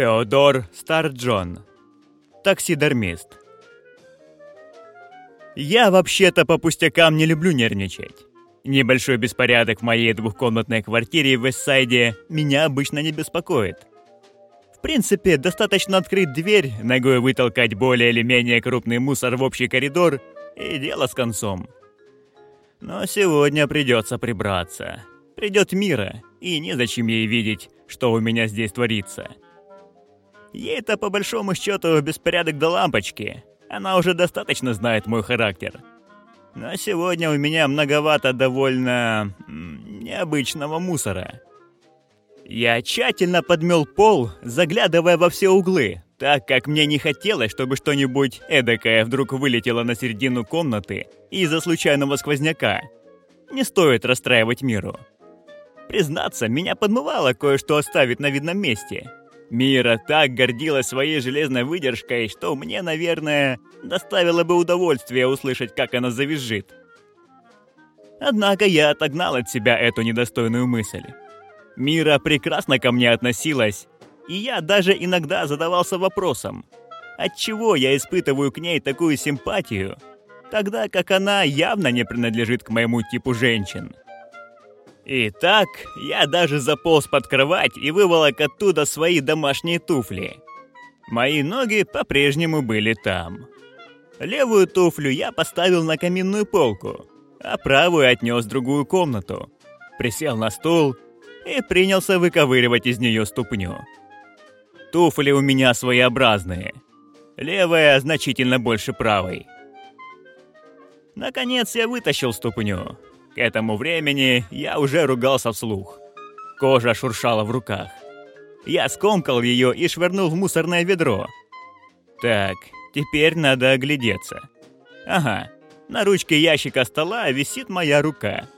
Теодор Старджон. Таксидермист. Я вообще-то по пустякам не люблю нервничать. Небольшой беспорядок в моей двухкомнатной квартире в Вестсайде меня обычно не беспокоит. В принципе, достаточно открыть дверь, ногой вытолкать более или менее крупный мусор в общий коридор, и дело с концом. Но сегодня придется прибраться. Придет Мира, и незачем ей видеть, что у меня здесь творится. Ей-то по большому счету беспорядок до лампочки. Она уже достаточно знает мой характер. Но сегодня у меня многовато довольно... необычного мусора. Я тщательно подмел пол, заглядывая во все углы, так как мне не хотелось, чтобы что-нибудь эдакое вдруг вылетело на середину комнаты из-за случайного сквозняка. Не стоит расстраивать миру. Признаться, меня подмывало кое-что оставить на видном месте. Мира так гордилась своей железной выдержкой, что мне, наверное, доставило бы удовольствие услышать, как она завизжит. Однако я отогнал от себя эту недостойную мысль. Мира прекрасно ко мне относилась, и я даже иногда задавался вопросом, отчего я испытываю к ней такую симпатию, тогда как она явно не принадлежит к моему типу женщин. Итак, я даже заполз под кровать и выволок оттуда свои домашние туфли. Мои ноги по-прежнему были там. Левую туфлю я поставил на каминную полку, а правую отнес в другую комнату. Присел на стул и принялся выковыривать из нее ступню. Туфли у меня своеобразные. Левая значительно больше правой. Наконец я вытащил ступню, к этому времени я уже ругался вслух. Кожа шуршала в руках. Я скомкал ее и швырнул в мусорное ведро. Так, теперь надо оглядеться. Ага, на ручке ящика стола висит моя рука.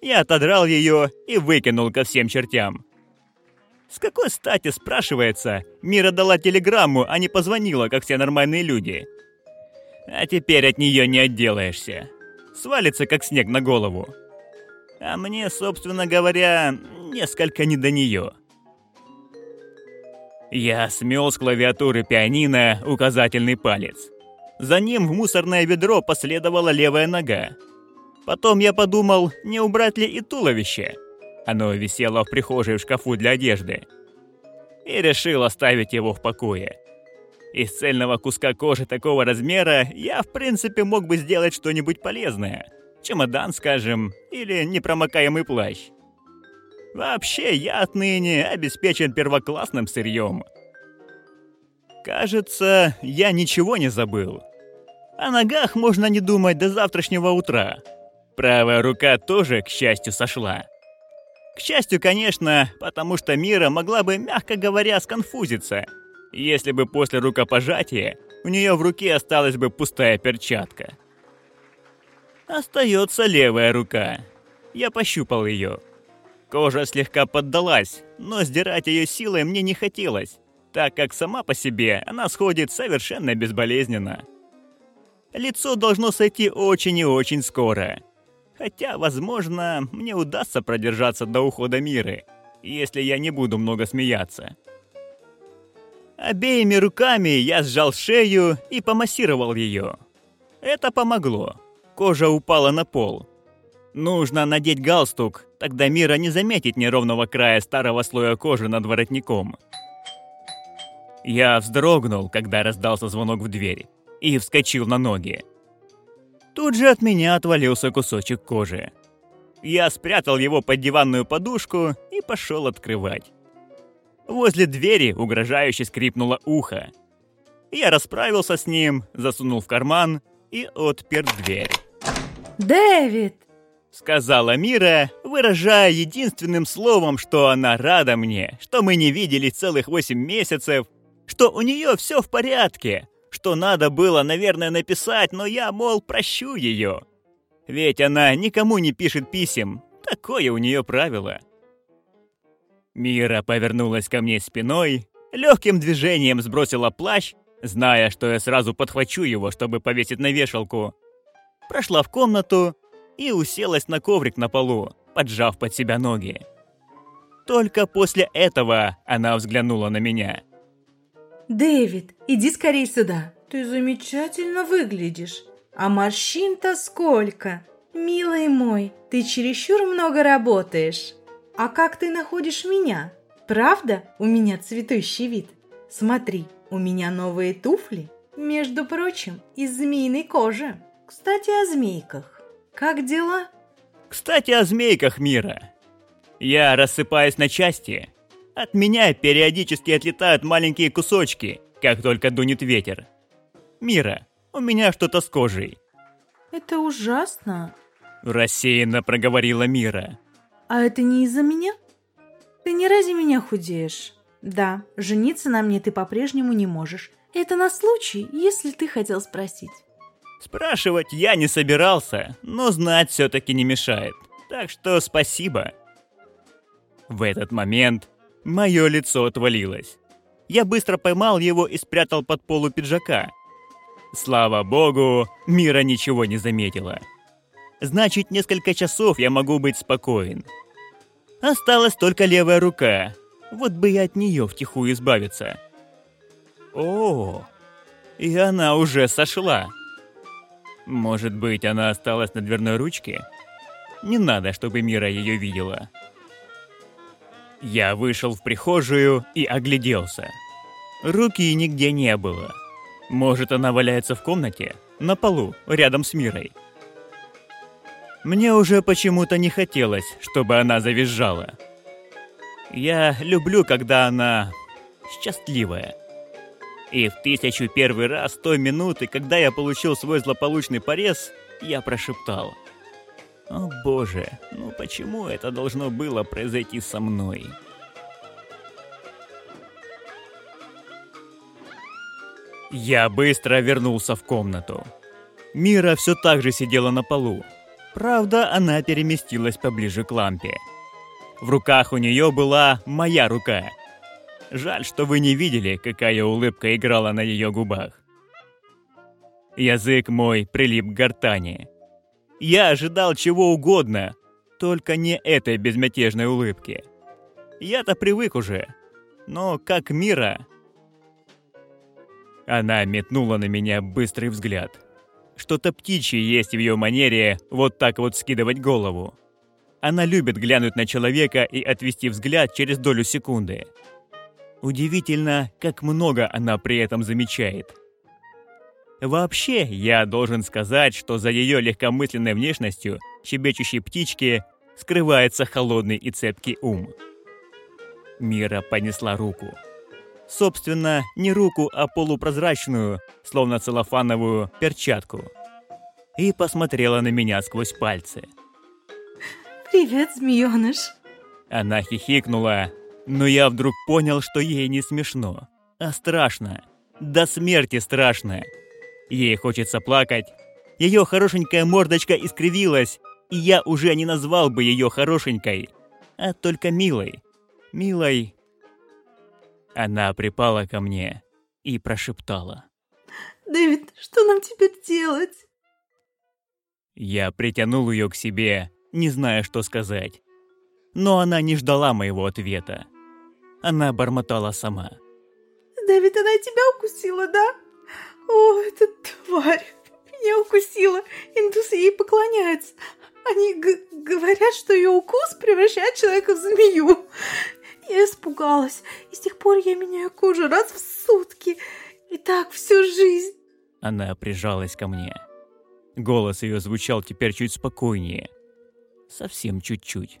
Я отодрал ее и выкинул ко всем чертям. С какой стати, спрашивается, Мира дала телеграмму, а не позвонила, как все нормальные люди? А теперь от нее не отделаешься свалится как снег на голову. А мне, собственно говоря, несколько не до нее. Я смел с клавиатуры пианино указательный палец. За ним в мусорное ведро последовала левая нога. Потом я подумал, не убрать ли и туловище. Оно висело в прихожей в шкафу для одежды. И решил оставить его в покое. Из цельного куска кожи такого размера я, в принципе, мог бы сделать что-нибудь полезное. Чемодан, скажем, или непромокаемый плащ. Вообще, я отныне обеспечен первоклассным сырьем. Кажется, я ничего не забыл. О ногах можно не думать до завтрашнего утра. Правая рука тоже, к счастью, сошла. К счастью, конечно, потому что Мира могла бы, мягко говоря, сконфузиться – если бы после рукопожатия у нее в руке осталась бы пустая перчатка. Остается левая рука. Я пощупал ее. Кожа слегка поддалась, но сдирать ее силой мне не хотелось, так как сама по себе она сходит совершенно безболезненно. Лицо должно сойти очень и очень скоро. Хотя, возможно, мне удастся продержаться до ухода Миры, если я не буду много смеяться. Обеими руками я сжал шею и помассировал ее. Это помогло. Кожа упала на пол. Нужно надеть галстук, тогда Мира не заметит неровного края старого слоя кожи над воротником. Я вздрогнул, когда раздался звонок в дверь, и вскочил на ноги. Тут же от меня отвалился кусочек кожи. Я спрятал его под диванную подушку и пошел открывать. Возле двери угрожающе скрипнуло ухо. Я расправился с ним, засунул в карман и отпер дверь. «Дэвид!» — сказала Мира, выражая единственным словом, что она рада мне, что мы не виделись целых восемь месяцев, что у нее все в порядке, что надо было, наверное, написать, но я, мол, прощу ее. Ведь она никому не пишет писем, такое у нее правило. Мира повернулась ко мне спиной, легким движением сбросила плащ, зная, что я сразу подхвачу его, чтобы повесить на вешалку. Прошла в комнату и уселась на коврик на полу, поджав под себя ноги. Только после этого она взглянула на меня. Дэвид, иди скорей сюда. Ты замечательно выглядишь. А морщин-то сколько? Милый мой, ты чересчур много работаешь. А как ты находишь меня? Правда, у меня цветущий вид? Смотри, у меня новые туфли. Между прочим, из змеиной кожи. Кстати, о змейках. Как дела? Кстати, о змейках мира. Я рассыпаюсь на части. От меня периодически отлетают маленькие кусочки, как только дунет ветер. Мира, у меня что-то с кожей. Это ужасно. Рассеянно проговорила Мира. А это не из-за меня? Ты не ради меня худеешь. Да, жениться на мне ты по-прежнему не можешь. Это на случай, если ты хотел спросить. Спрашивать я не собирался, но знать все-таки не мешает. Так что спасибо. В этот момент мое лицо отвалилось. Я быстро поймал его и спрятал под полу пиджака. Слава богу, Мира ничего не заметила. Значит, несколько часов я могу быть спокоен. Осталась только левая рука. Вот бы я от нее втихую избавиться. О, и она уже сошла. Может быть, она осталась на дверной ручке? Не надо, чтобы Мира ее видела. Я вышел в прихожую и огляделся. Руки нигде не было. Может, она валяется в комнате, на полу, рядом с Мирой. Мне уже почему-то не хотелось, чтобы она завизжала. Я люблю, когда она счастливая. И в тысячу первый раз той минуты, когда я получил свой злополучный порез, я прошептал. «О боже, ну почему это должно было произойти со мной?» Я быстро вернулся в комнату. Мира все так же сидела на полу. Правда, она переместилась поближе к лампе. В руках у нее была моя рука — Жаль, что вы не видели, какая улыбка играла на ее губах. Язык мой прилип к гортани. Я ожидал чего угодно, только не этой безмятежной улыбки. Я-то привык уже, но как Мира... Она метнула на меня быстрый взгляд. Что-то птичье есть в ее манере вот так вот скидывать голову. Она любит глянуть на человека и отвести взгляд через долю секунды. Удивительно, как много она при этом замечает. Вообще, я должен сказать, что за ее легкомысленной внешностью щебечущей птички скрывается холодный и цепкий ум. Мира понесла руку. Собственно, не руку, а полупрозрачную, словно целлофановую, перчатку. И посмотрела на меня сквозь пальцы. «Привет, змеёныш!» Она хихикнула, но я вдруг понял, что ей не смешно, а страшно. До смерти страшно. Ей хочется плакать. Ее хорошенькая мордочка искривилась, и я уже не назвал бы ее хорошенькой, а только милой. Милой. Она припала ко мне и прошептала. «Дэвид, что нам теперь делать?» Я притянул ее к себе, не зная, что сказать. Но она не ждала моего ответа. Она бормотала сама. «Дэвид, она тебя укусила, да? О, эта тварь меня укусила. Индусы ей поклоняются. Они говорят, что ее укус превращает человека в змею. Я испугалась, и с тех пор я меняю кожу раз в сутки. И так всю жизнь. Она прижалась ко мне. Голос ее звучал теперь чуть спокойнее. Совсем чуть-чуть.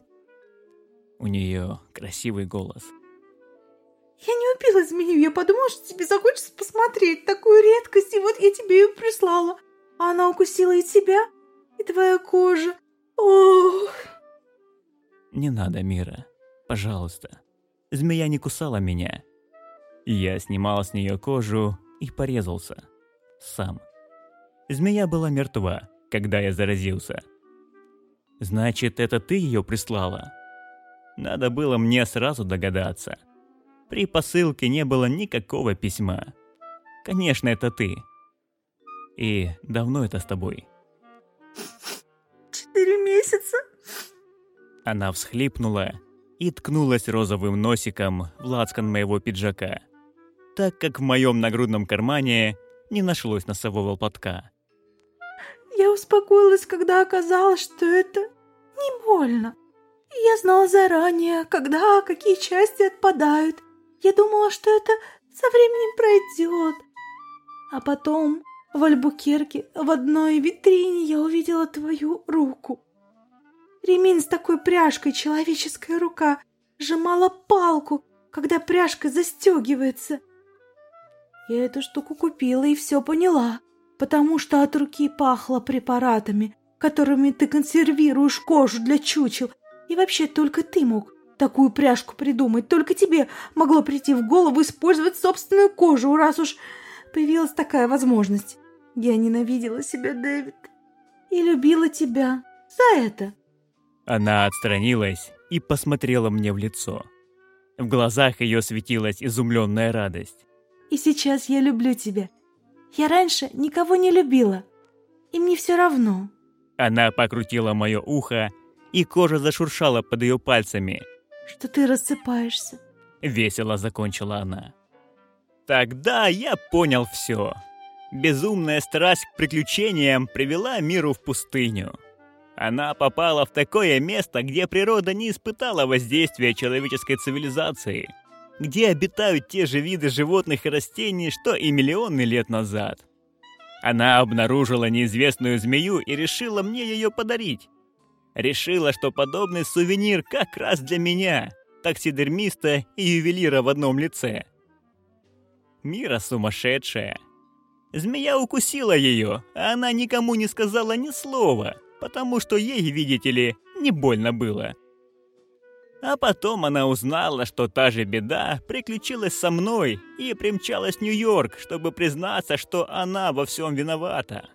У нее красивый голос. Я не убила змею, я подумала, что тебе захочется посмотреть такую редкость, и вот я тебе ее прислала. А она укусила и тебя, и твоя кожа. Ох! Не надо, Мира. Пожалуйста. Змея не кусала меня. Я снимал с нее кожу и порезался. Сам. Змея была мертва, когда я заразился. Значит, это ты ее прислала? Надо было мне сразу догадаться. При посылке не было никакого письма. Конечно, это ты. И давно это с тобой? Четыре месяца. Она всхлипнула и ткнулась розовым носиком в лацкан моего пиджака. так как в моем нагрудном кармане не нашлось носового платка. Я успокоилась, когда оказалось, что это не больно. Я знала заранее, когда какие части отпадают. Я думала, что это со временем пройдет. А потом в Альбукерке в одной витрине я увидела твою руку. Ремень с такой пряжкой, человеческая рука, сжимала палку, когда пряжка застегивается. Я эту штуку купила и все поняла, потому что от руки пахло препаратами, которыми ты консервируешь кожу для чучел, и вообще только ты мог такую пряжку придумать, только тебе могло прийти в голову использовать собственную кожу, раз уж появилась такая возможность. Я ненавидела себя, Дэвид, и любила тебя за это. Она отстранилась и посмотрела мне в лицо. В глазах ее светилась изумленная радость. «И сейчас я люблю тебя. Я раньше никого не любила, и мне все равно». Она покрутила мое ухо, и кожа зашуршала под ее пальцами. «Что ты рассыпаешься?» Весело закончила она. Тогда я понял все. Безумная страсть к приключениям привела миру в пустыню. Она попала в такое место, где природа не испытала воздействия человеческой цивилизации, где обитают те же виды животных и растений, что и миллионы лет назад. Она обнаружила неизвестную змею и решила мне ее подарить. Решила, что подобный сувенир как раз для меня, таксидермиста и ювелира в одном лице. Мира сумасшедшая. Змея укусила ее, а она никому не сказала ни слова – потому что ей, видите ли, не больно было. А потом она узнала, что та же беда приключилась со мной и примчалась в Нью-Йорк, чтобы признаться, что она во всем виновата.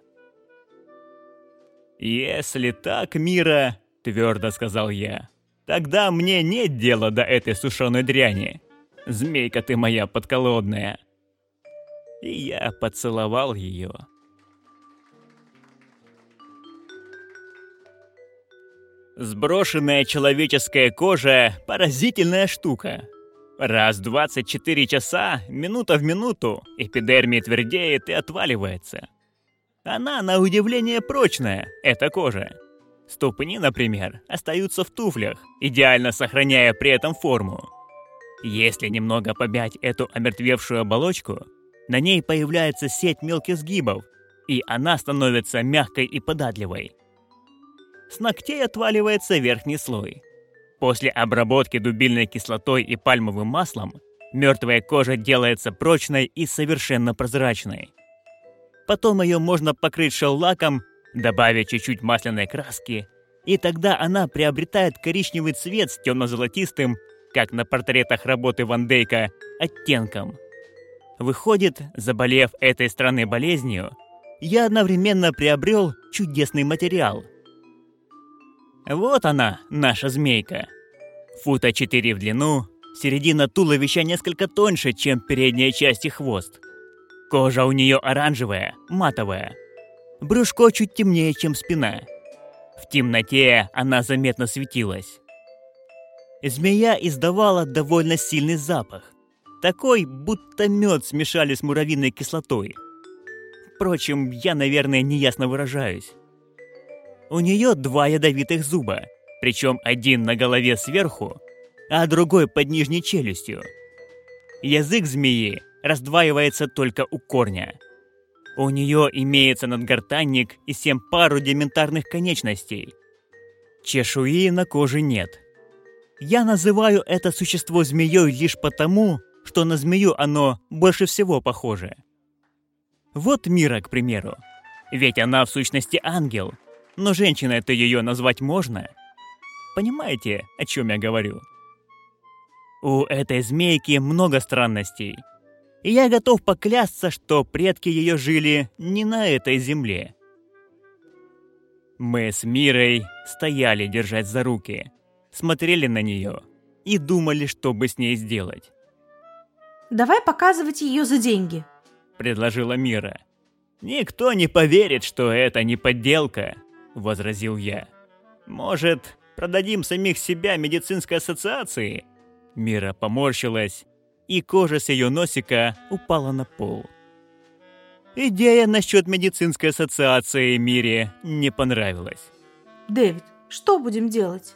«Если так, Мира», — твердо сказал я, — «тогда мне нет дела до этой сушеной дряни. Змейка ты моя подколодная». И я поцеловал ее. Сброшенная человеческая кожа – поразительная штука. Раз в 24 часа, минута в минуту, эпидермия твердеет и отваливается. Она, на удивление, прочная, эта кожа. Ступни, например, остаются в туфлях, идеально сохраняя при этом форму. Если немного помять эту омертвевшую оболочку, на ней появляется сеть мелких сгибов, и она становится мягкой и податливой – с ногтей отваливается верхний слой. После обработки дубильной кислотой и пальмовым маслом мертвая кожа делается прочной и совершенно прозрачной. Потом ее можно покрыть шеллаком, добавить чуть-чуть масляной краски, и тогда она приобретает коричневый цвет с темно-золотистым, как на портретах работы Ван Дейка, оттенком. Выходит, заболев этой странной болезнью, я одновременно приобрел чудесный материал – вот она, наша змейка. Фута 4 в длину, середина туловища несколько тоньше, чем передняя часть и хвост. Кожа у нее оранжевая, матовая. Брюшко чуть темнее, чем спина. В темноте она заметно светилась. Змея издавала довольно сильный запах. Такой, будто мед смешали с муравьиной кислотой. Впрочем, я, наверное, неясно выражаюсь. У нее два ядовитых зуба, причем один на голове сверху, а другой под нижней челюстью. Язык змеи раздваивается только у корня. У нее имеется надгортанник и семь пар рудиментарных конечностей. Чешуи на коже нет. Я называю это существо змеей лишь потому, что на змею оно больше всего похоже. Вот Мира, к примеру. Ведь она в сущности ангел – но женщиной-то ее назвать можно? Понимаете, о чем я говорю? У этой змейки много странностей. И я готов поклясться, что предки ее жили не на этой земле. Мы с Мирой стояли держать за руки, смотрели на нее и думали, что бы с ней сделать. «Давай показывать ее за деньги», — предложила Мира. «Никто не поверит, что это не подделка», — возразил я. «Может, продадим самих себя медицинской ассоциации?» Мира поморщилась. и кожа с ее носика упала на пол. Идея насчет медицинской ассоциации Мире не понравилась. Дэвид, что будем делать?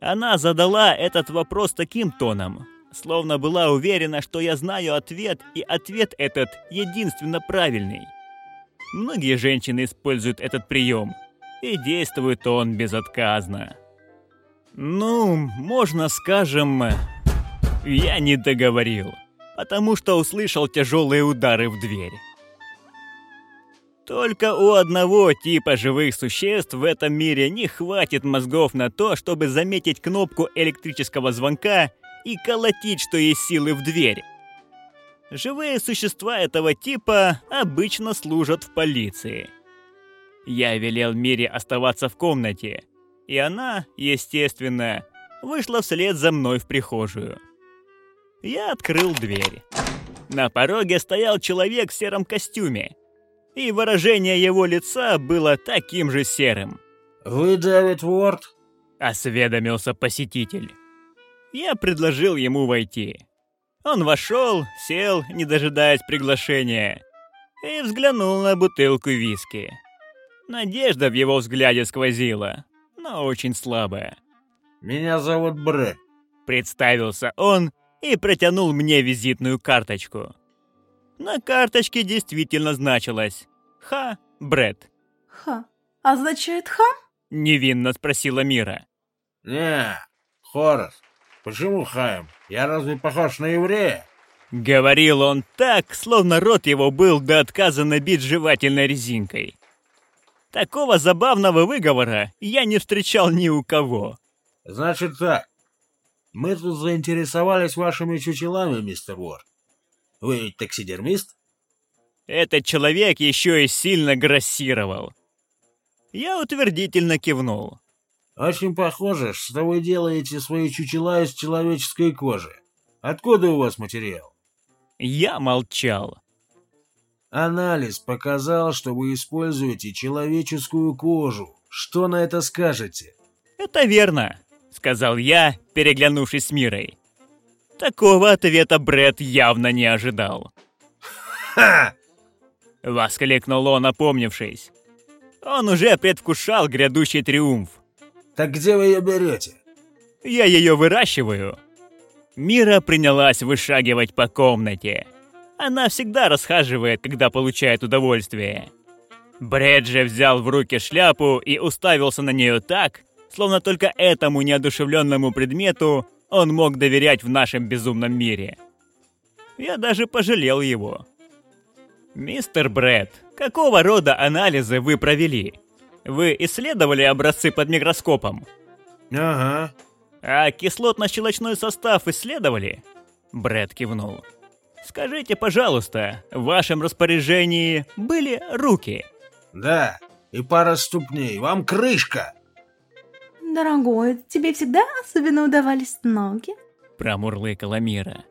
Она задала этот вопрос таким тоном, словно была уверена, что я знаю ответ, и ответ этот единственно правильный. Многие женщины используют этот прием, и действует он безотказно. Ну, можно скажем, я не договорил, потому что услышал тяжелые удары в дверь. Только у одного типа живых существ в этом мире не хватит мозгов на то, чтобы заметить кнопку электрического звонка и колотить, что есть силы в дверь. Живые существа этого типа обычно служат в полиции. Я велел Мире оставаться в комнате, и она, естественно, вышла вслед за мной в прихожую. Я открыл дверь. На пороге стоял человек в сером костюме, и выражение его лица было таким же серым. «Вы Дэвид Уорд?» — осведомился посетитель. Я предложил ему войти. Он вошел, сел, не дожидаясь приглашения, и взглянул на бутылку виски. Надежда в его взгляде сквозила, но очень слабая. «Меня зовут Брэд», — представился он и протянул мне визитную карточку. На карточке действительно значилось «Ха, Брэд». «Ха» означает «хам»? — невинно спросила Мира. «Не, Хорас, почему Хаем? Я разве похож на еврея?» Говорил он так, словно рот его был до отказа набит жевательной резинкой. Такого забавного выговора я не встречал ни у кого. «Значит так, мы тут заинтересовались вашими чучелами, мистер Уорд. Вы ведь таксидермист?» Этот человек еще и сильно грассировал. Я утвердительно кивнул. «Очень похоже, что вы делаете свои чучела из человеческой кожи. Откуда у вас материал?» Я молчал. «Анализ показал, что вы используете человеческую кожу. Что на это скажете?» «Это верно», — сказал я, переглянувшись с Мирой. Такого ответа Бред явно не ожидал. «Ха!» — воскликнул он, опомнившись. Он уже предвкушал грядущий триумф. «Так где вы ее берете?» «Я ее выращиваю». Мира принялась вышагивать по комнате. Она всегда расхаживает, когда получает удовольствие. Бред же взял в руки шляпу и уставился на нее так, словно только этому неодушевленному предмету он мог доверять в нашем безумном мире. Я даже пожалел его. «Мистер Брэд, какого рода анализы вы провели? Вы исследовали образцы под микроскопом?» «Ага». «А кислотно-щелочной состав исследовали?» Брэд кивнул. «Скажите, пожалуйста, в вашем распоряжении были руки?» «Да, и пара ступней. Вам крышка!» Дорогой, тебе всегда особенно удавались ноги? Промурлыкала Мира.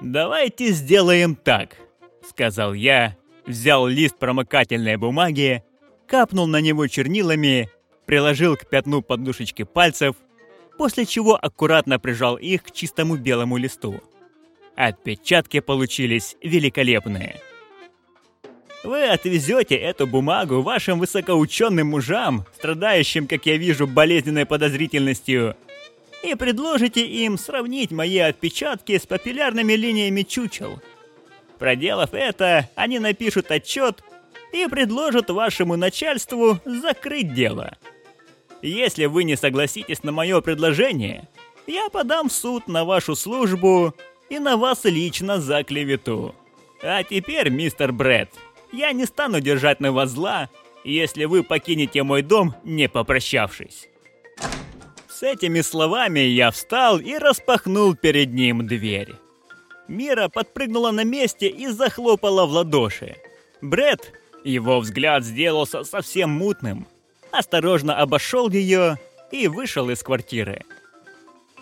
«Давайте сделаем так», — сказал я, взял лист промокательной бумаги, капнул на него чернилами, приложил к пятну подушечки пальцев, после чего аккуратно прижал их к чистому белому листу. Отпечатки получились великолепные. Вы отвезете эту бумагу вашим высокоученым мужам, страдающим, как я вижу, болезненной подозрительностью, и предложите им сравнить мои отпечатки с папиллярными линиями чучел. Проделав это, они напишут отчет и предложат вашему начальству закрыть дело. Если вы не согласитесь на мое предложение, я подам в суд на вашу службу и на вас лично за клевету. А теперь, мистер Брэд, я не стану держать на вас зла, если вы покинете мой дом, не попрощавшись. С этими словами я встал и распахнул перед ним дверь. Мира подпрыгнула на месте и захлопала в ладоши. Бред, его взгляд сделался совсем мутным, осторожно обошел ее и вышел из квартиры.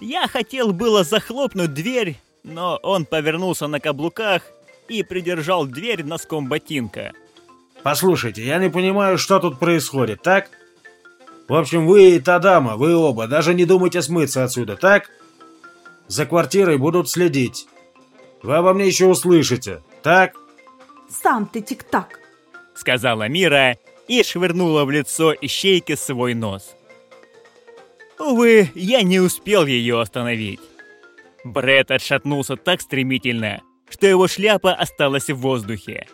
Я хотел было захлопнуть дверь, но он повернулся на каблуках и придержал дверь носком ботинка. «Послушайте, я не понимаю, что тут происходит, так? В общем, вы и та дама, вы оба, даже не думайте смыться отсюда, так?» За квартирой будут следить. Вы обо мне еще услышите, так? Сам ты тик-так. Сказала Мира и швырнула в лицо ищейки свой нос. Увы, я не успел ее остановить. Бред отшатнулся так стремительно, что его шляпа осталась в воздухе.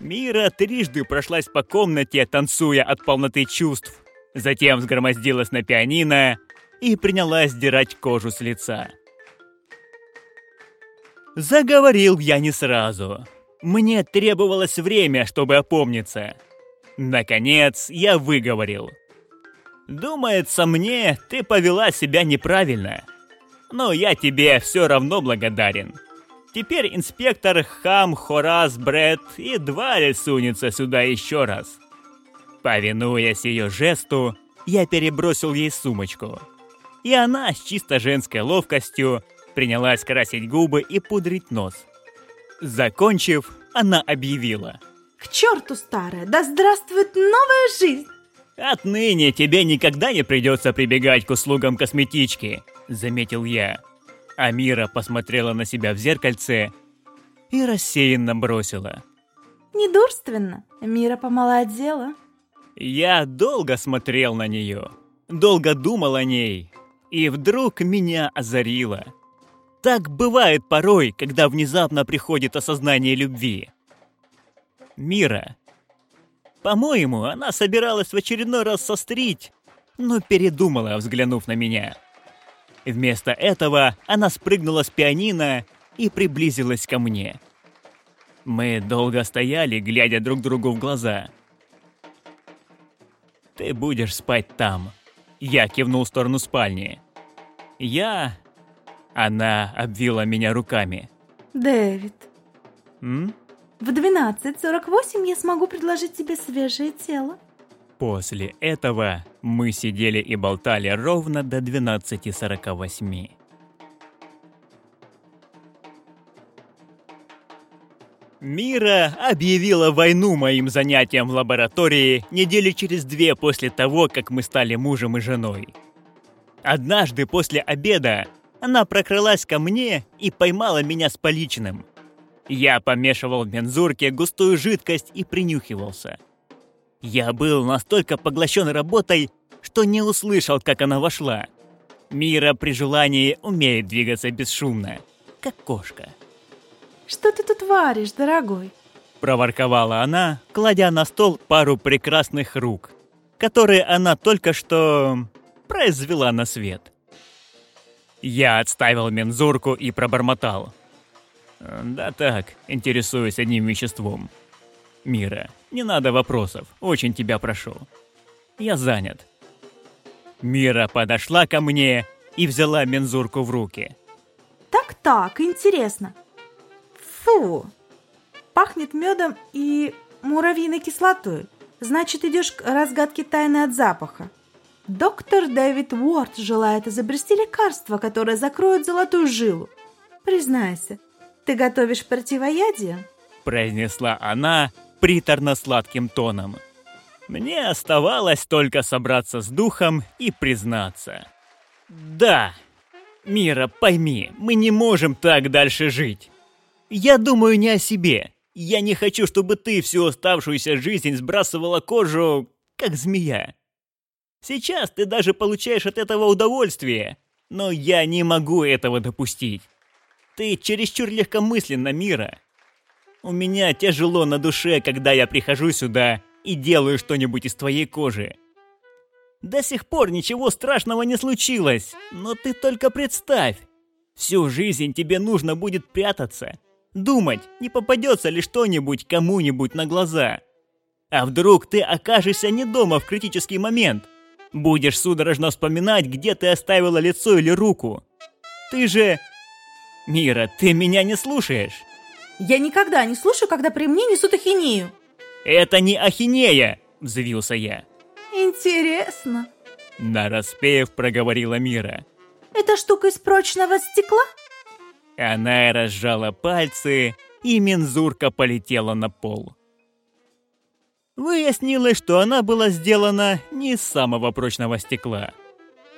Мира трижды прошлась по комнате, танцуя от полноты чувств. Затем взгромоздилась на пианино и принялась сдирать кожу с лица. Заговорил я не сразу. Мне требовалось время, чтобы опомниться. Наконец, я выговорил. «Думается мне, ты повела себя неправильно. Но я тебе все равно благодарен. Теперь инспектор Хам, Хорас, Бред и Дварель сунется сюда еще раз. Повинуясь ее жесту, я перебросил ей сумочку. И она с чисто женской ловкостью принялась красить губы и пудрить нос. Закончив, она объявила. К черту старая, да здравствует новая жизнь! «Отныне тебе никогда не придется прибегать к услугам косметички», — заметил я. Амира посмотрела на себя в зеркальце и рассеянно бросила. Недурственно. Мира помолодела. Я долго смотрел на нее, долго думал о ней, и вдруг меня озарило. Так бывает порой, когда внезапно приходит осознание любви. Мира. По-моему, она собиралась в очередной раз сострить, но передумала, взглянув на меня. Вместо этого она спрыгнула с пианино и приблизилась ко мне. Мы долго стояли, глядя друг другу в глаза. «Ты будешь спать там», — я кивнул в сторону спальни. «Я...» Она обвила меня руками. Дэвид. «М?» В 12.48 я смогу предложить тебе свежее тело. После этого мы сидели и болтали ровно до 12.48. Мира объявила войну моим занятиям в лаборатории недели через две после того, как мы стали мужем и женой. Однажды после обеда она прокралась ко мне и поймала меня с поличным. Я помешивал в мензурке густую жидкость и принюхивался – я был настолько поглощен работой, что не услышал, как она вошла. Мира при желании умеет двигаться бесшумно, как кошка. «Что ты тут варишь, дорогой?» Проворковала она, кладя на стол пару прекрасных рук, которые она только что произвела на свет. Я отставил мензурку и пробормотал. «Да так, интересуюсь одним веществом. Мира, не надо вопросов, очень тебя прошу. Я занят. Мира подошла ко мне и взяла мензурку в руки. Так-так, интересно. Фу, пахнет медом и муравьиной кислотой. Значит, идешь к разгадке тайны от запаха. Доктор Дэвид Уорд желает изобрести лекарство, которое закроет золотую жилу. Признайся, ты готовишь противоядие? Произнесла она приторно-сладким тоном. Мне оставалось только собраться с духом и признаться. «Да, Мира, пойми, мы не можем так дальше жить. Я думаю не о себе. Я не хочу, чтобы ты всю оставшуюся жизнь сбрасывала кожу, как змея. Сейчас ты даже получаешь от этого удовольствие, но я не могу этого допустить. Ты чересчур легкомысленно, Мира. У меня тяжело на душе, когда я прихожу сюда и делаю что-нибудь из твоей кожи. До сих пор ничего страшного не случилось, но ты только представь. Всю жизнь тебе нужно будет прятаться, думать, не попадется ли что-нибудь кому-нибудь на глаза. А вдруг ты окажешься не дома в критический момент? Будешь судорожно вспоминать, где ты оставила лицо или руку. Ты же... Мира, ты меня не слушаешь. Я никогда не слушаю, когда при мне несут ахинею. Это не ахинея, взвился я. Интересно. Нараспев проговорила Мира. Это штука из прочного стекла? Она разжала пальцы, и мензурка полетела на пол. Выяснилось, что она была сделана не из самого прочного стекла.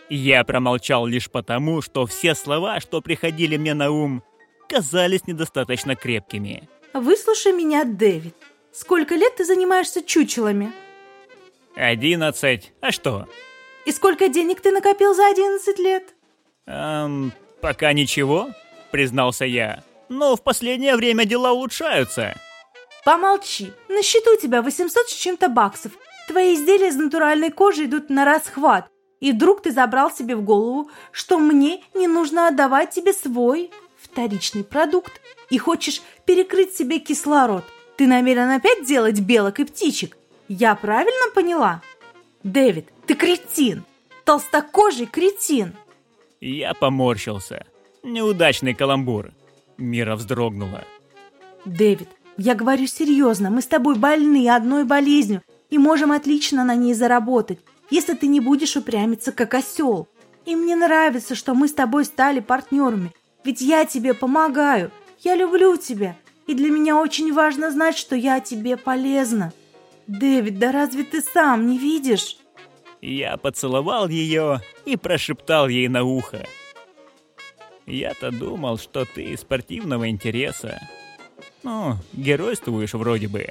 Я промолчал лишь потому, что все слова, что приходили мне на ум, казались недостаточно крепкими. Выслушай меня, Дэвид. Сколько лет ты занимаешься чучелами? Одиннадцать. А что? И сколько денег ты накопил за одиннадцать лет? Эм, пока ничего, признался я. Но в последнее время дела улучшаются. Помолчи. На счету у тебя 800 с чем-то баксов. Твои изделия из натуральной кожи идут на расхват. И вдруг ты забрал себе в голову, что мне не нужно отдавать тебе свой вторичный продукт. И хочешь перекрыть себе кислород. Ты намерен опять делать белок и птичек? Я правильно поняла? Дэвид, ты кретин! Толстокожий кретин! Я поморщился. Неудачный каламбур. Мира вздрогнула. Дэвид, я говорю серьезно, мы с тобой больны одной болезнью и можем отлично на ней заработать, если ты не будешь упрямиться, как осел. И мне нравится, что мы с тобой стали партнерами, ведь я тебе помогаю, я люблю тебя, и для меня очень важно знать, что я тебе полезна. Дэвид, да разве ты сам не видишь? Я поцеловал ее и прошептал ей на ухо. Я-то думал, что ты из спортивного интереса. Ну, геройствуешь вроде бы.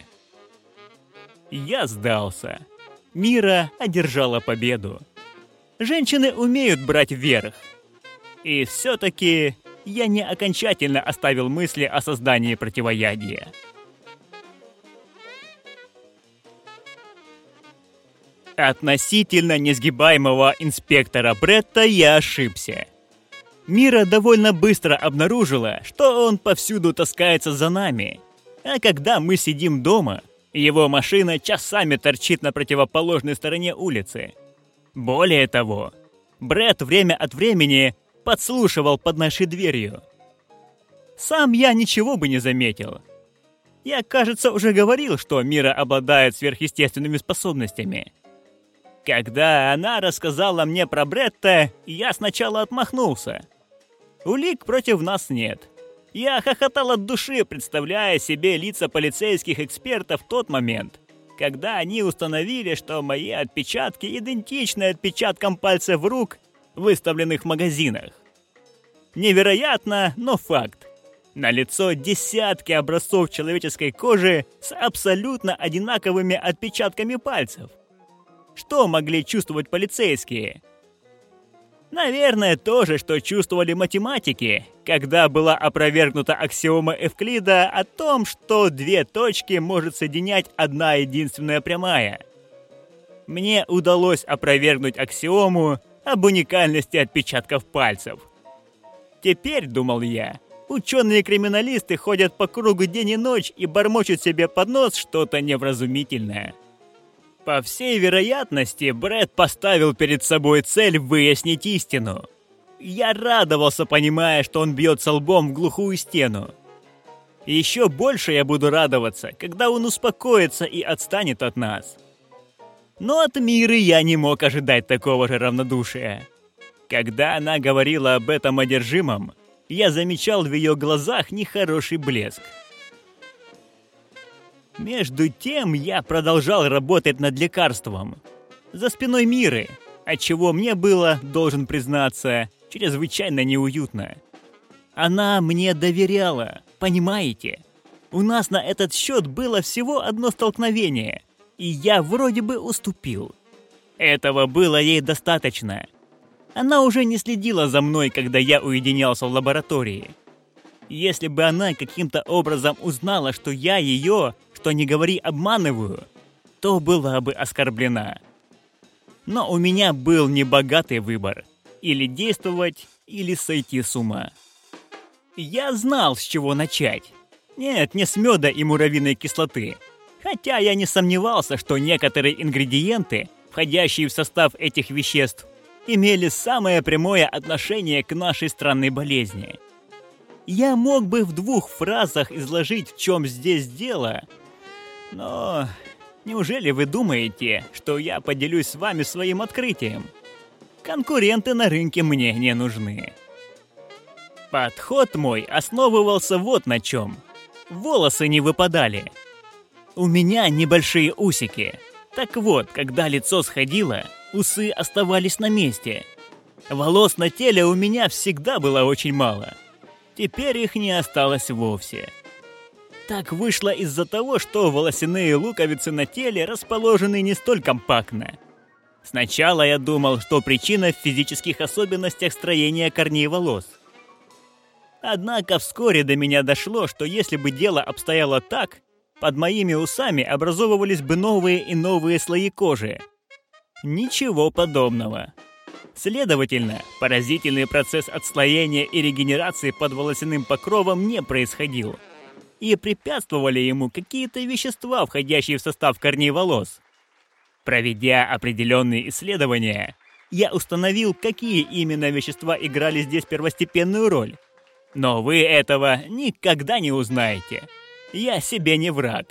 Я сдался. Мира одержала победу. Женщины умеют брать вверх. И все-таки я не окончательно оставил мысли о создании противоядия. Относительно несгибаемого инспектора Бретта я ошибся. Мира довольно быстро обнаружила, что он повсюду таскается за нами. А когда мы сидим дома, его машина часами торчит на противоположной стороне улицы. Более того, Бред время от времени подслушивал под нашей дверью. Сам я ничего бы не заметил. Я, кажется, уже говорил, что Мира обладает сверхъестественными способностями. Когда она рассказала мне про Бретта, я сначала отмахнулся. Улик против нас нет. Я хохотал от души, представляя себе лица полицейских экспертов в тот момент, когда они установили, что мои отпечатки идентичны отпечаткам пальцев рук, выставленных в магазинах. Невероятно, но факт. На лицо десятки образцов человеческой кожи с абсолютно одинаковыми отпечатками пальцев. Что могли чувствовать полицейские? Наверное, то же, что чувствовали математики, когда была опровергнута аксиома Эвклида о том, что две точки может соединять одна единственная прямая. Мне удалось опровергнуть аксиому об уникальности отпечатков пальцев. Теперь, думал я, ученые-криминалисты ходят по кругу день и ночь и бормочут себе под нос что-то невразумительное. По всей вероятности, Брэд поставил перед собой цель выяснить истину. Я радовался, понимая, что он бьется лбом в глухую стену. еще больше я буду радоваться, когда он успокоится и отстанет от нас. Но от Миры я не мог ожидать такого же равнодушия. Когда она говорила об этом одержимом, я замечал в ее глазах нехороший блеск. Между тем я продолжал работать над лекарством. За спиной Миры, отчего мне было, должен признаться, чрезвычайно неуютно. Она мне доверяла, понимаете? У нас на этот счет было всего одно столкновение, и я вроде бы уступил. Этого было ей достаточно. Она уже не следила за мной, когда я уединялся в лаборатории. Если бы она каким-то образом узнала, что я ее что не говори обманываю, то была бы оскорблена. Но у меня был небогатый выбор. Или действовать, или сойти с ума. Я знал, с чего начать. Нет, не с меда и муравьиной кислоты. Хотя я не сомневался, что некоторые ингредиенты, входящие в состав этих веществ, имели самое прямое отношение к нашей странной болезни. Я мог бы в двух фразах изложить, в чем здесь дело, но неужели вы думаете, что я поделюсь с вами своим открытием? Конкуренты на рынке мне не нужны. Подход мой основывался вот на чем. Волосы не выпадали. У меня небольшие усики. Так вот, когда лицо сходило, усы оставались на месте. Волос на теле у меня всегда было очень мало. Теперь их не осталось вовсе. Так вышло из-за того, что волосяные луковицы на теле расположены не столь компактно. Сначала я думал, что причина в физических особенностях строения корней волос. Однако вскоре до меня дошло, что если бы дело обстояло так, под моими усами образовывались бы новые и новые слои кожи. Ничего подобного. Следовательно, поразительный процесс отслоения и регенерации под волосяным покровом не происходил. И препятствовали ему какие-то вещества, входящие в состав корней волос. Проведя определенные исследования, я установил, какие именно вещества играли здесь первостепенную роль. Но вы этого никогда не узнаете. Я себе не враг.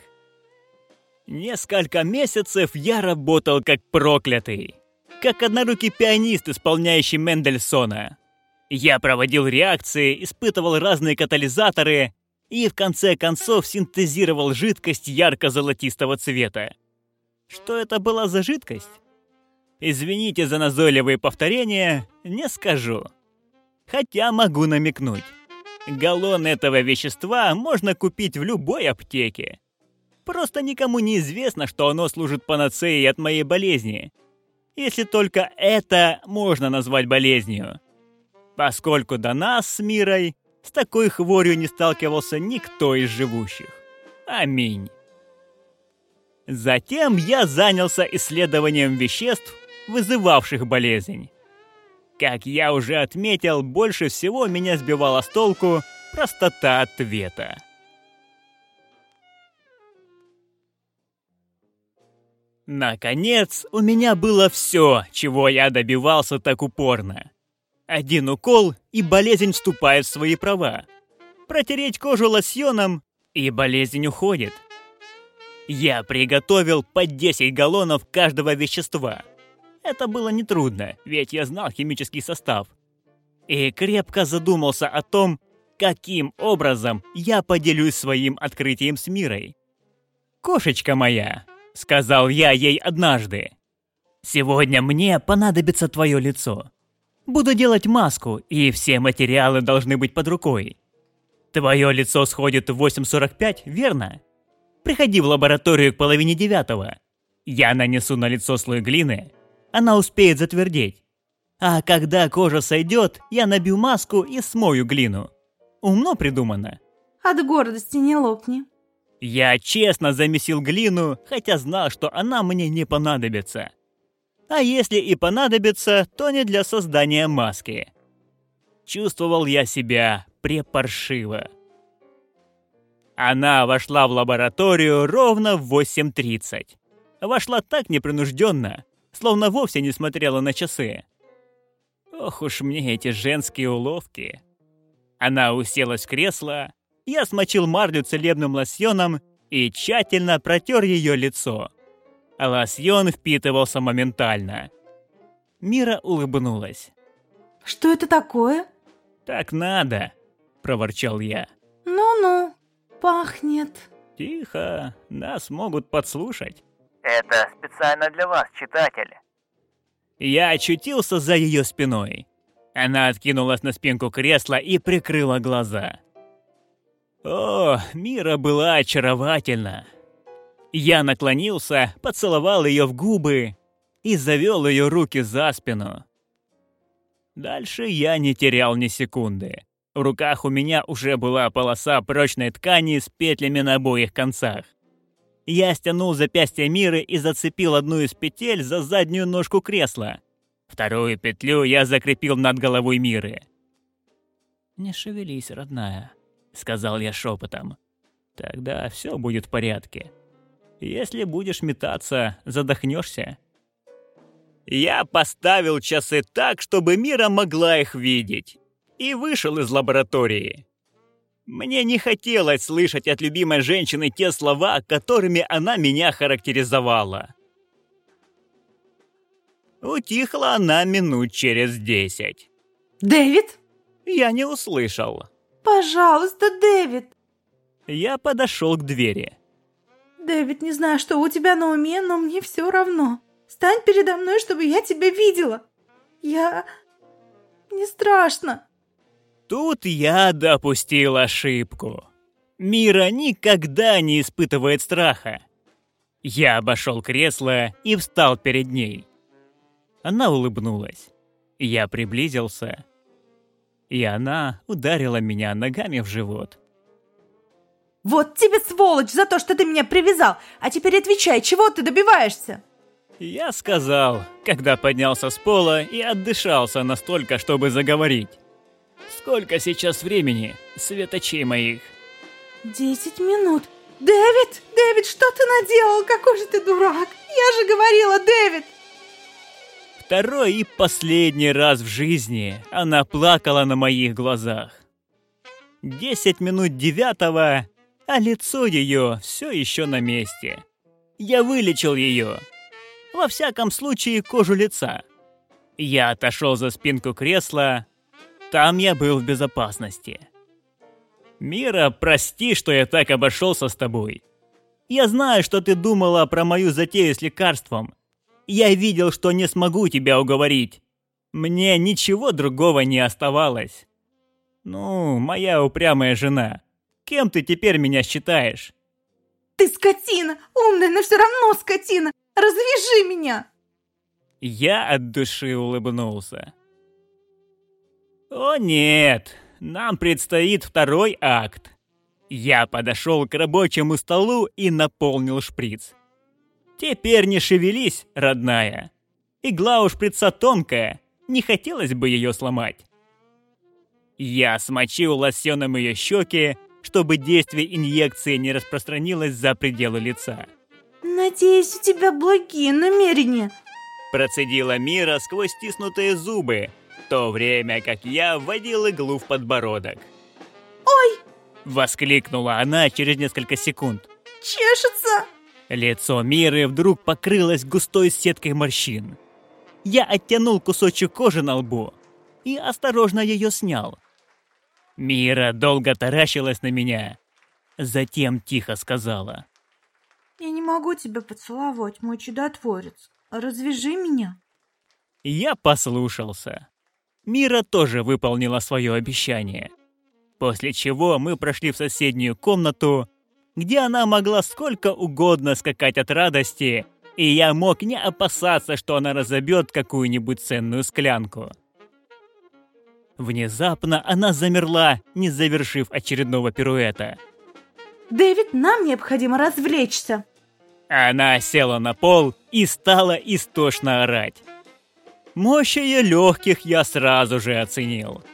Несколько месяцев я работал как проклятый. Как однорукий пианист, исполняющий Мендельсона. Я проводил реакции, испытывал разные катализаторы и в конце концов синтезировал жидкость ярко-золотистого цвета. Что это была за жидкость? Извините за назойливые повторения, не скажу. Хотя могу намекнуть. Галлон этого вещества можно купить в любой аптеке. Просто никому не известно, что оно служит панацеей от моей болезни. Если только это можно назвать болезнью. Поскольку до нас с Мирой с такой хворью не сталкивался никто из живущих. Аминь. Затем я занялся исследованием веществ, вызывавших болезнь. Как я уже отметил, больше всего меня сбивала с толку простота ответа. Наконец, у меня было все, чего я добивался так упорно. Один укол, и болезнь вступает в свои права. Протереть кожу лосьоном, и болезнь уходит. Я приготовил по 10 галлонов каждого вещества. Это было нетрудно, ведь я знал химический состав. И крепко задумался о том, каким образом я поделюсь своим открытием с мирой. «Кошечка моя», — сказал я ей однажды, — «сегодня мне понадобится твое лицо. Буду делать маску, и все материалы должны быть под рукой. Твое лицо сходит в 8.45, верно? Приходи в лабораторию к половине девятого. Я нанесу на лицо слой глины. Она успеет затвердеть. А когда кожа сойдет, я набью маску и смою глину. Умно придумано. От гордости не лопни. Я честно замесил глину, хотя знал, что она мне не понадобится. А если и понадобится, то не для создания маски. Чувствовал я себя препаршиво. Она вошла в лабораторию ровно в 8.30. Вошла так непринужденно, словно вовсе не смотрела на часы. Ох уж мне эти женские уловки. Она уселась в кресло, я смочил марлю целебным лосьоном и тщательно протер ее лицо. Лосьон впитывался моментально. Мира улыбнулась. «Что это такое?» «Так надо», — проворчал я. «Ну-ну, пахнет». «Тихо, нас могут подслушать». Это специально для вас, читатель. Я очутился за ее спиной. Она откинулась на спинку кресла и прикрыла глаза. О, Мира была очаровательна. Я наклонился, поцеловал ее в губы и завел ее руки за спину. Дальше я не терял ни секунды. В руках у меня уже была полоса прочной ткани с петлями на обоих концах. Я стянул запястье Миры и зацепил одну из петель за заднюю ножку кресла. Вторую петлю я закрепил над головой Миры. «Не шевелись, родная», — сказал я шепотом. «Тогда все будет в порядке. Если будешь метаться, задохнешься». Я поставил часы так, чтобы Мира могла их видеть, и вышел из лаборатории. Мне не хотелось слышать от любимой женщины те слова, которыми она меня характеризовала. Утихла она минут через десять. «Дэвид?» Я не услышал. «Пожалуйста, Дэвид!» Я подошел к двери. «Дэвид, не знаю, что у тебя на уме, но мне все равно. Стань передо мной, чтобы я тебя видела. Я... не страшно. Тут я допустил ошибку. Мира никогда не испытывает страха. Я обошел кресло и встал перед ней. Она улыбнулась. Я приблизился, и она ударила меня ногами в живот. Вот тебе сволочь за то, что ты меня привязал. А теперь отвечай, чего ты добиваешься? Я сказал, когда поднялся с пола и отдышался настолько, чтобы заговорить. Сколько сейчас времени, светочей моих? Десять минут. Дэвид, Дэвид, что ты наделал? Какой же ты дурак. Я же говорила, Дэвид. Второй и последний раз в жизни она плакала на моих глазах. Десять минут девятого, а лицо ее все еще на месте. Я вылечил ее. Во всяком случае, кожу лица. Я отошел за спинку кресла. Там я был в безопасности. Мира, прости, что я так обошелся с тобой. Я знаю, что ты думала про мою затею с лекарством. Я видел, что не смогу тебя уговорить. Мне ничего другого не оставалось. Ну, моя упрямая жена. Кем ты теперь меня считаешь? Ты скотина, умная, но все равно скотина. Развяжи меня. Я от души улыбнулся. О нет, нам предстоит второй акт. Я подошел к рабочему столу и наполнил шприц. Теперь не шевелись, родная. Игла у шприца тонкая, не хотелось бы ее сломать. Я смочил лосьоном ее щеки, чтобы действие инъекции не распространилось за пределы лица. Надеюсь, у тебя благие намерения. Процедила Мира сквозь стиснутые зубы, в то время как я вводил иглу в подбородок. Ой! Воскликнула она через несколько секунд. Чешется! Лицо Миры вдруг покрылось густой сеткой морщин. Я оттянул кусочек кожи на лбу и осторожно ее снял. Мира долго таращилась на меня, затем тихо сказала. Я не могу тебя поцеловать, мой чудотворец. Развяжи меня. Я послушался. Мира тоже выполнила свое обещание. После чего мы прошли в соседнюю комнату, где она могла сколько угодно скакать от радости, и я мог не опасаться, что она разобьет какую-нибудь ценную склянку. Внезапно она замерла, не завершив очередного пируэта. Дэвид, нам необходимо развлечься. Она села на пол и стала истошно орать. Мощь ее легких я сразу же оценил.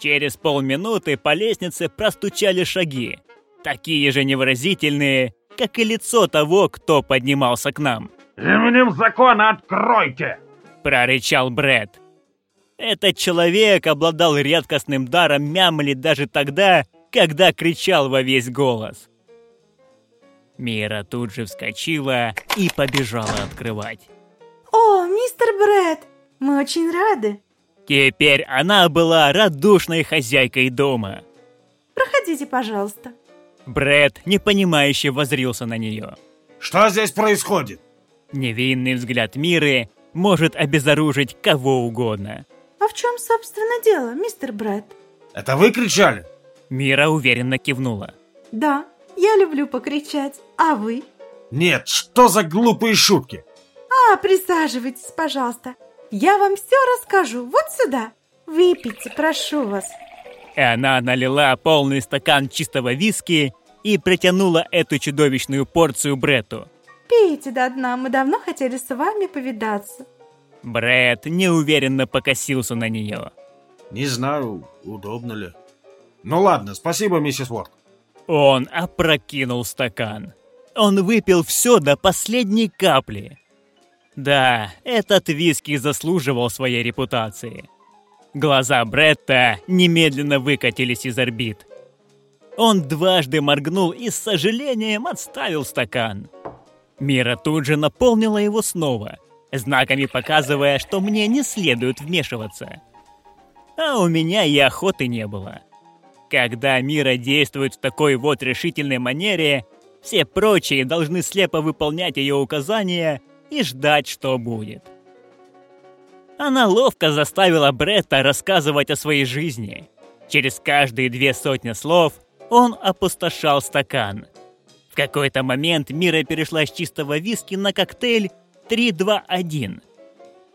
Через полминуты по лестнице простучали шаги, такие же невыразительные, как и лицо того, кто поднимался к нам. «Именем закона откройте!» – прорычал Брэд. Этот человек обладал редкостным даром мямлить даже тогда, когда кричал во весь голос. Мира тут же вскочила и побежала открывать. О, мистер Брэд, мы очень рады. Теперь она была радушной хозяйкой дома. Проходите, пожалуйста. Брэд непонимающе возрился на нее. Что здесь происходит? Невинный взгляд Миры может обезоружить кого угодно. А в чем, собственно, дело, мистер Брэд? Это вы кричали? Мира уверенно кивнула. Да, я люблю покричать. А вы? Нет, что за глупые шутки? А, присаживайтесь, пожалуйста. Я вам все расскажу. Вот сюда. Выпейте, прошу вас. И она налила полный стакан чистого виски и протянула эту чудовищную порцию Брету. Пейте до дна, мы давно хотели с вами повидаться. Бред неуверенно покосился на нее. Не знаю, удобно ли. Ну ладно, спасибо, миссис Уорд. Он опрокинул стакан. Он выпил все до последней капли. Да, этот виски заслуживал своей репутации. Глаза Бретта немедленно выкатились из орбит. Он дважды моргнул и с сожалением отставил стакан. Мира тут же наполнила его снова, знаками показывая, что мне не следует вмешиваться. А у меня и охоты не было. Когда Мира действует в такой вот решительной манере, все прочие должны слепо выполнять ее указания и ждать, что будет. Она ловко заставила Бретта рассказывать о своей жизни. Через каждые две сотни слов он опустошал стакан. В какой-то момент Мира перешла с чистого виски на коктейль 3-2-1.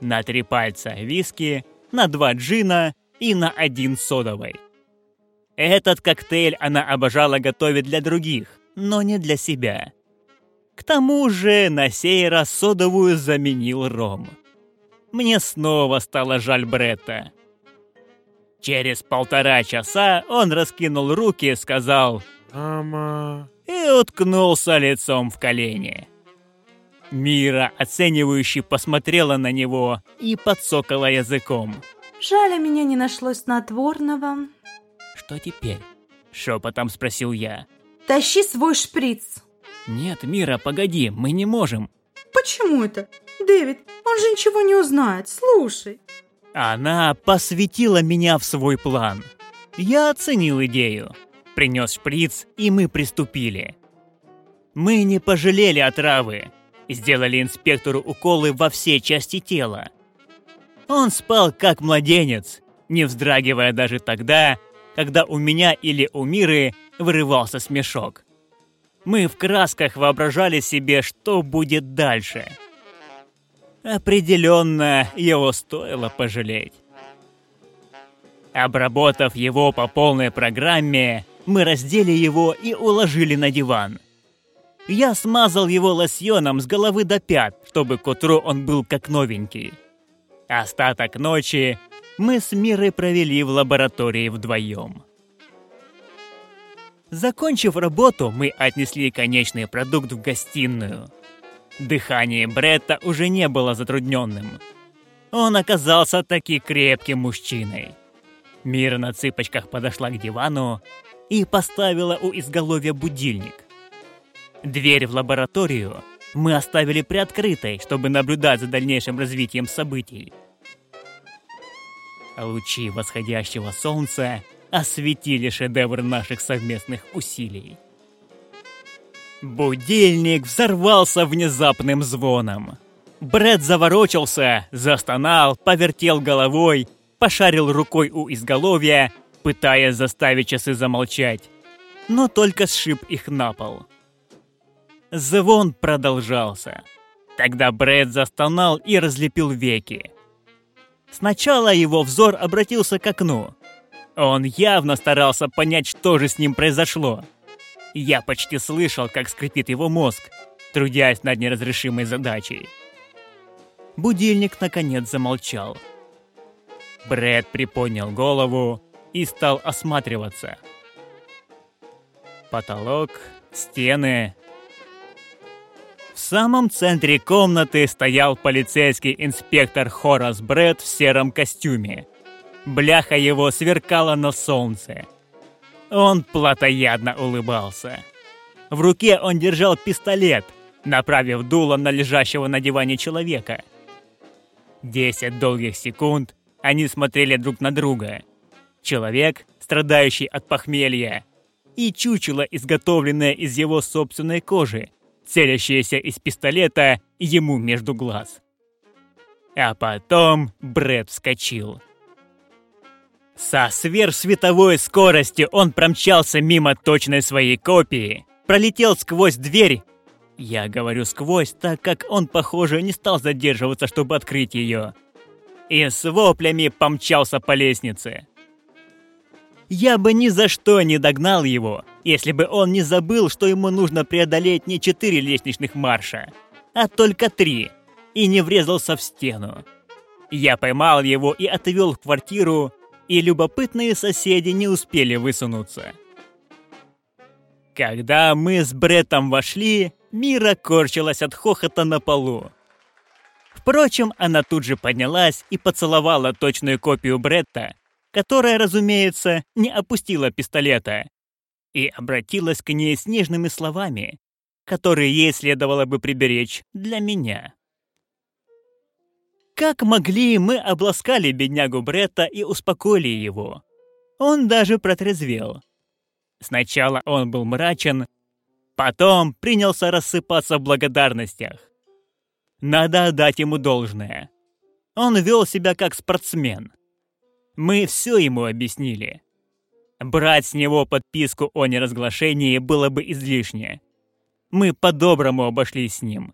На три пальца виски, на два джина и на один содовой. Этот коктейль она обожала готовить для других, но не для себя. К тому же на сей раз содовую заменил ром. Мне снова стало жаль Бретта. Через полтора часа он раскинул руки и сказал «Мама...» и уткнулся лицом в колени. Мира, оценивающе посмотрела на него и подсокала языком. Жаль, у меня не нашлось снотворного. «Что теперь?» — шепотом спросил я. Тащи свой шприц. «Нет, Мира, погоди, мы не можем». Почему это? Дэвид, он же ничего не узнает. Слушай. Она посвятила меня в свой план. Я оценил идею. Принес шприц, и мы приступили. Мы не пожалели отравы. Сделали инспектору уколы во все части тела. Он спал как младенец, не вздрагивая даже тогда, когда у меня или у Миры вырывался смешок. Мы в красках воображали себе, что будет дальше. Определенно, его стоило пожалеть. Обработав его по полной программе, мы раздели его и уложили на диван. Я смазал его лосьоном с головы до пят, чтобы к утру он был как новенький. Остаток ночи мы с Мирой провели в лаборатории вдвоем. Закончив работу, мы отнесли конечный продукт в гостиную. Дыхание Бретта уже не было затрудненным. Он оказался таки крепким мужчиной. Мира на цыпочках подошла к дивану и поставила у изголовья будильник. Дверь в лабораторию мы оставили приоткрытой, чтобы наблюдать за дальнейшим развитием событий. Лучи восходящего солнца осветили шедевр наших совместных усилий. Будильник взорвался внезапным звоном. Брэд заворочился, застонал, повертел головой, пошарил рукой у изголовья, пытаясь заставить часы замолчать, но только сшиб их на пол. Звон продолжался. Тогда Брэд застонал и разлепил веки. Сначала его взор обратился к окну. Он явно старался понять, что же с ним произошло. Я почти слышал, как скрипит его мозг, трудясь над неразрешимой задачей. Будильник наконец замолчал. Брэд приподнял голову и стал осматриваться. Потолок, стены, в самом центре комнаты стоял полицейский инспектор Хорас Брэд в сером костюме. Бляха его сверкала на солнце. Он плотоядно улыбался. В руке он держал пистолет, направив дуло на лежащего на диване человека. Десять долгих секунд они смотрели друг на друга. Человек, страдающий от похмелья, и чучело, изготовленное из его собственной кожи, целящаяся из пистолета ему между глаз. А потом Брэд вскочил. Со сверхсветовой скоростью он промчался мимо точной своей копии, пролетел сквозь дверь. Я говорю сквозь, так как он, похоже, не стал задерживаться, чтобы открыть ее. И с воплями помчался по лестнице. Я бы ни за что не догнал его, если бы он не забыл, что ему нужно преодолеть не четыре лестничных марша, а только три, и не врезался в стену. Я поймал его и отвел в квартиру, и любопытные соседи не успели высунуться. Когда мы с Бреттом вошли, Мира корчилась от хохота на полу. Впрочем, она тут же поднялась и поцеловала точную копию Бретта, которая, разумеется, не опустила пистолета, и обратилась к ней с нежными словами, которые ей следовало бы приберечь для меня. Как могли, мы обласкали беднягу Бретта и успокоили его. Он даже протрезвел. Сначала он был мрачен, потом принялся рассыпаться в благодарностях. Надо отдать ему должное. Он вел себя как спортсмен. Мы все ему объяснили. Брать с него подписку о неразглашении было бы излишне. Мы по-доброму обошлись с ним.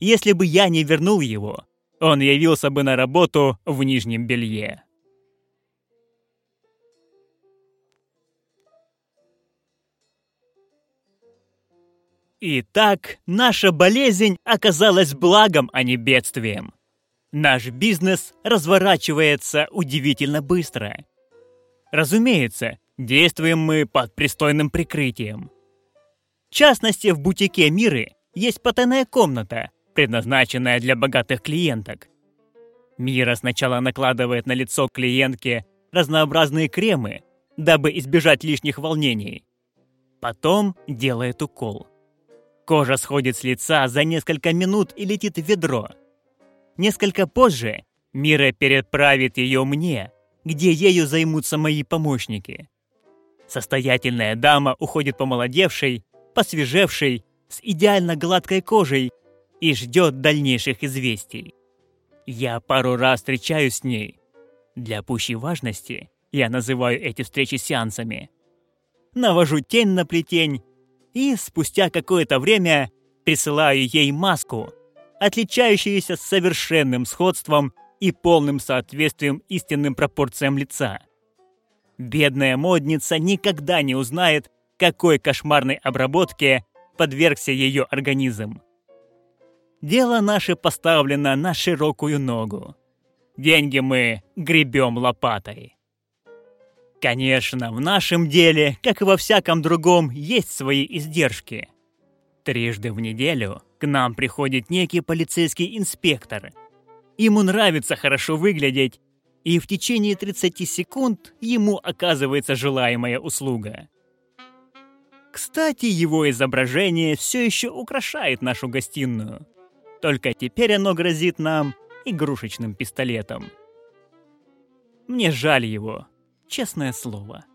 Если бы я не вернул его, он явился бы на работу в нижнем белье. Итак, наша болезнь оказалась благом, а не бедствием. Наш бизнес разворачивается удивительно быстро. Разумеется, действуем мы под пристойным прикрытием. В частности, в бутике Миры есть потайная комната, предназначенная для богатых клиенток. Мира сначала накладывает на лицо клиентки разнообразные кремы, дабы избежать лишних волнений. Потом делает укол. Кожа сходит с лица за несколько минут и летит в ведро. Несколько позже Мира переправит ее мне, где ею займутся мои помощники. Состоятельная дама уходит помолодевшей, посвежевшей, с идеально гладкой кожей и ждет дальнейших известий. Я пару раз встречаюсь с ней. Для пущей важности я называю эти встречи сеансами. Навожу тень на плетень и спустя какое-то время присылаю ей маску, отличающуюся совершенным сходством и полным соответствием истинным пропорциям лица. Бедная модница никогда не узнает, какой кошмарной обработке подвергся ее организм. Дело наше поставлено на широкую ногу. Деньги мы гребем лопатой. Конечно, в нашем деле, как и во всяком другом, есть свои издержки. Трижды в неделю к нам приходит некий полицейский инспектор. Ему нравится хорошо выглядеть, и в течение 30 секунд ему оказывается желаемая услуга. Кстати, его изображение все еще украшает нашу гостиную. Только теперь оно грозит нам игрушечным пистолетом. Мне жаль его, честное слово.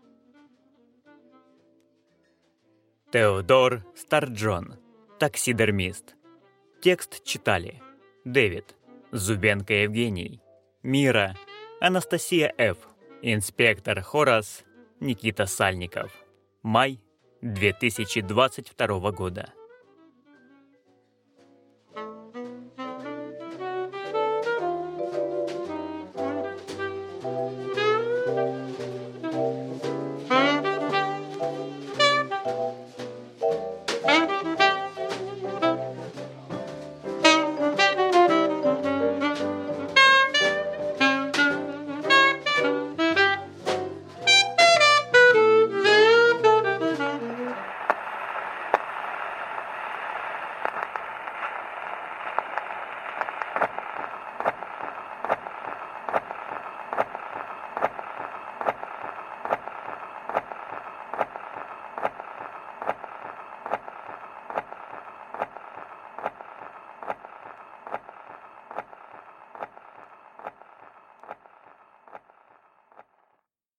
Теодор Старджон, таксидермист. Текст читали Дэвид, Зубенко Евгений, Мира, Анастасия Ф., инспектор Хорас, Никита Сальников. Май 2022 года.